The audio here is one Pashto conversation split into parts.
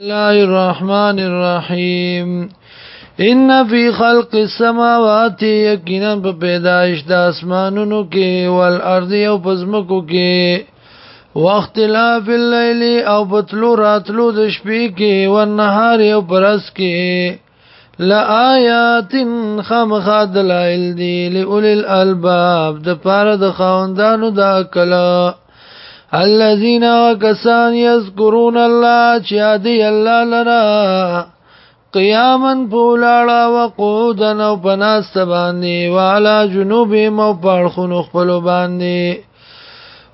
الله الرحمن الرحیم ان فی خلق السماوات یقینا په پیدایش د اسمانونو کې او ارض او پزمکو کې واختلاف الليل او بتلو راتلو د شپې کې او نهار او پرس کې لآیات خامخا دلائل دی لئول الالباب د پاره د خوندانو د عقل الذين كسان يذكرون الله چادي الله لرا قیامن پولاړه وقودن او پناست باندې والا جنوب مو پړخونو خپل باندې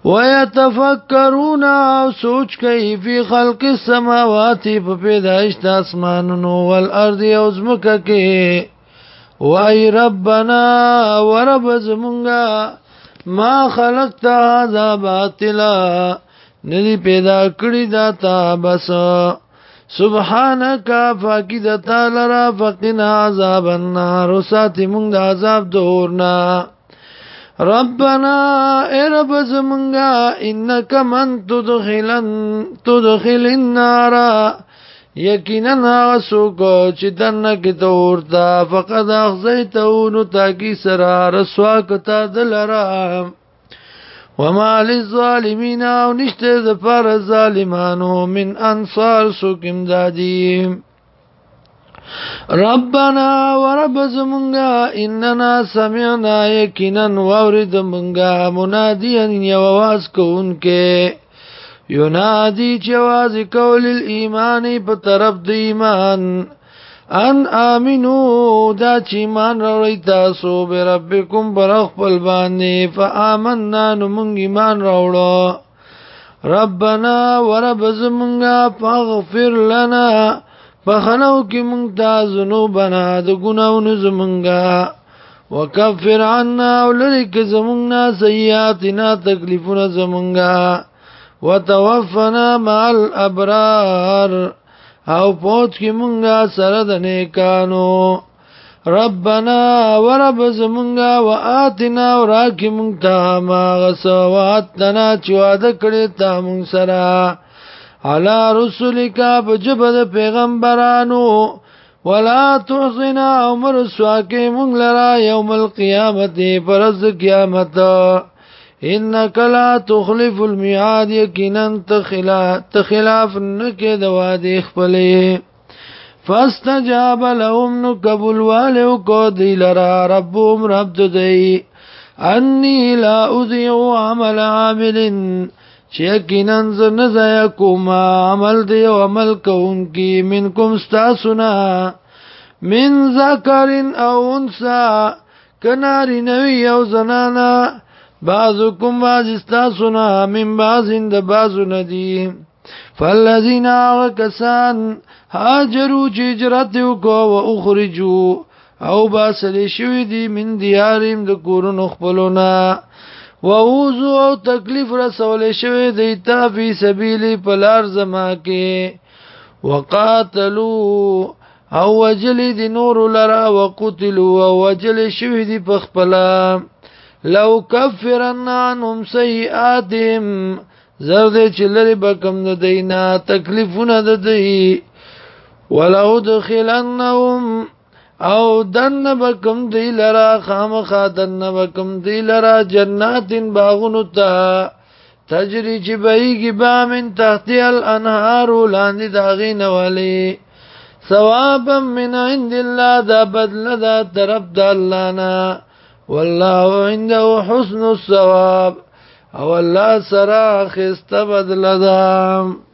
ويتفکرون او سوچ کوي په خلق السماوات په پیدایش د اسمانونو والارض او زمکه کې وای ربنا ورب زمونږه ما خلقت هذا باطلا ندی پیدا کړی دا تا بس سبحانك فاکی د تعالی را فقنا عذاب النار ساتي مونږ د عذاب دورنا ربنا اے رب زمونږه انک من تدخلن تدخل النار یقینا هغه څوک چې دنه کې ته ورته فقد اخزیته نو تاکي سره رسوا کته دلرا وما للظالمین او نشته د پر ظالمانو من انصار سوکم دادی ربنا ورب زمونگا اننا سمعنا یقینا وورد منگا منادیا یو واس کوونکه ينادي جواز کول الايمان په طرف د ایمان ان امنو دا چې مان راوړی تاسو به ربکم برخ خپل باندې فآمنا نو مونږ ایمان راوړو ربنا ورب زمونږه فاغفر لنا بخنو کې مونږ دا ذنوبنا د ګناونو زمونږه وکفر عنا ولریک زمونږه سیئاتنا تکلیفونه زمونږه وتوفنا مع الابرار او پوت کی مونږه سره د نیکانو ربنا ورب زمونږه واتنا وراکی مونږ ته ما غسواتنا چې واده کړی ته مونږ سره علا رسولک بجبد پیغمبرانو ولا تعصنا عمر سواکی مونږ لرا یوم القیامت پرز قیامت انک لا تخلف المیعاد یقینا تخلاف نکې د وعده خپلې فاستجاب لهم نکبل والو کو دی لرا ربهم رب دی انی لا اذیع عمل عامل چې یقینا زن زیا کوم عمل دی او عمل کوونکی منکم استاسنا من ذکر او انثى کناری نوی او زنانا بعضکم بعض استاسونا من بعضن د بعضو ندی فالذین آغا کسان حاجرو چه جراتیو کو و اخرجو او باسلی شوی دی من دیاریم د کورونو خپلونا و اوزو او تکلیف رسول شوی دی تا فی سبیلی پلار زما کې وقاتلو او وجلی دی نور لرا وقتلو او وجلی شوی دی پخپلا لو کفرن عنهم سیئاتهم زرد چلری بکم د دینا تکلیفونه د دی ولو دخلنهم او دن بکم دی لرا خامخا دن بکم دی لرا جنات باغونو تا تجری چی بهیگی با من تحتی الانهارو لاندی داغی نوالی ثوابا من عند الله دا بدل دا طرف دا اللہ نا والله عنده حسن الثواب او الله سره خسته بدل ده